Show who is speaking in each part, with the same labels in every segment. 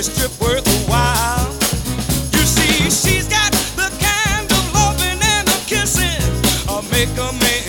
Speaker 1: this trip worth a while. You see, she's got the kind of loving and the kissing, a make a man.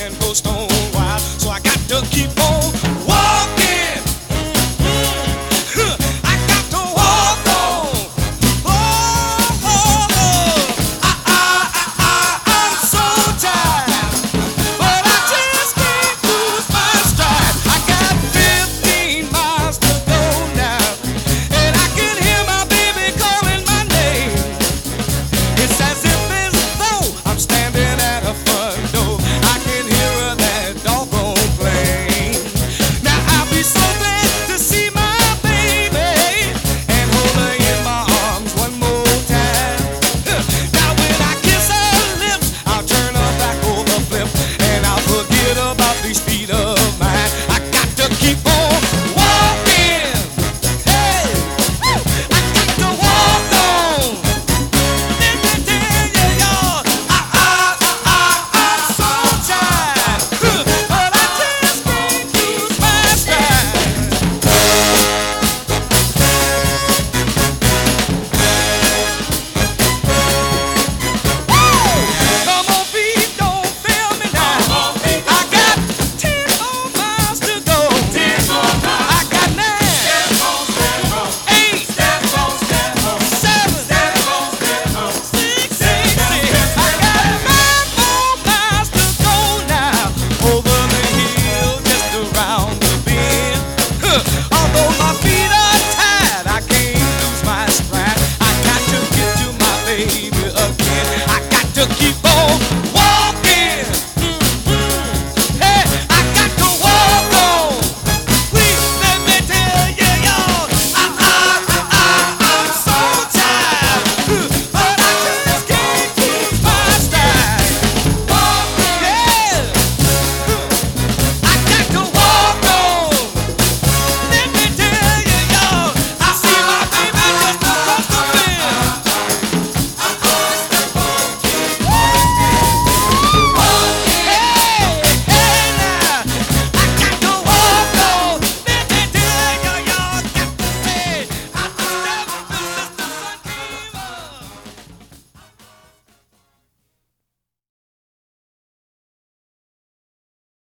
Speaker 1: Although my feet are I can't lose my stride. I got to get to my baby again. I got to keep on.